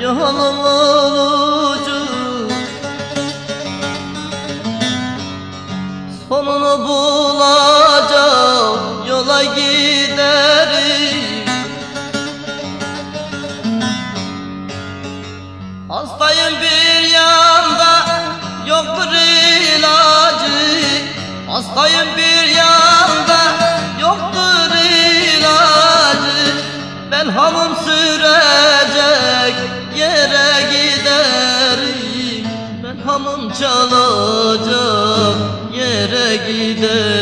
yolumun ucu Sonunu bulacak yola giderim. Hastayım bir yanda yoktur ilacı? Hastayım bir yanda yoktur ilacı? Ben hamım sürecek yere giderim. Ben hamım çalacak yere giderim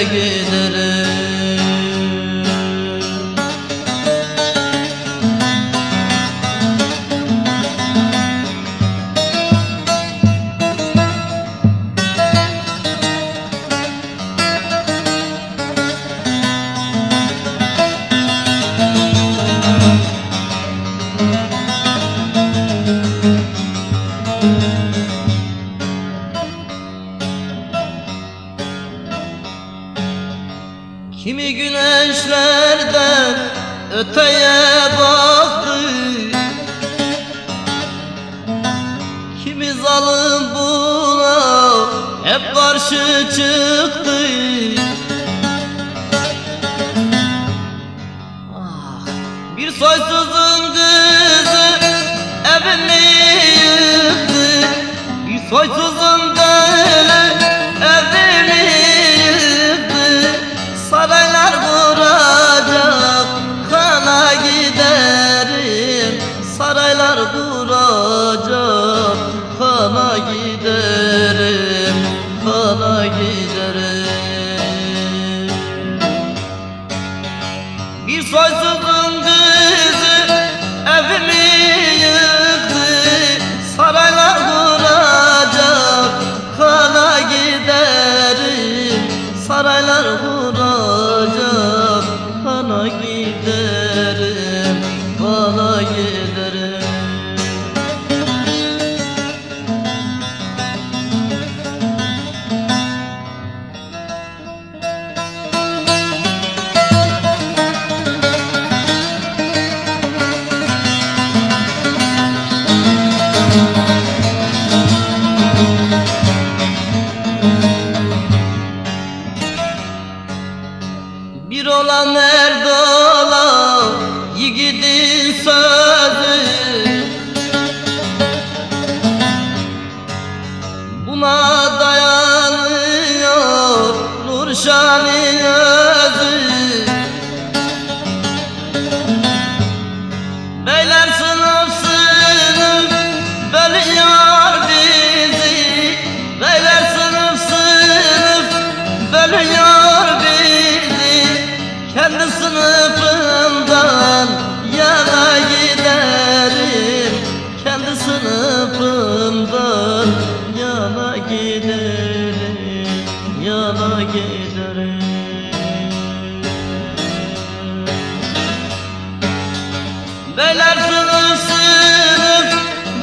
Yere giderim Kimi güneşlerden öteye baktı. Kimi zalim buna hep karşı çıktı. Ah, Bir soysuzun kızı evini yıktı. Bir soysuzun Saraylar kuracak kana giderim Kana giderim. Bir soysuzun kızı evimi yıktı Saraylar kuracak kana giderim. Saraylar kuracak kana giderim Kana sözü. Buna dayanıyor Nurşan'ın özü Beyler sınıf sınıf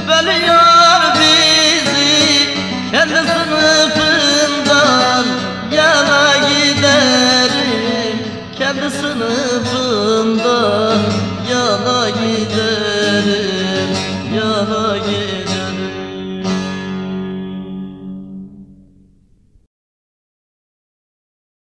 bölüyor bizi. Kendi sınıfından yana giderim. Kendi sınıfından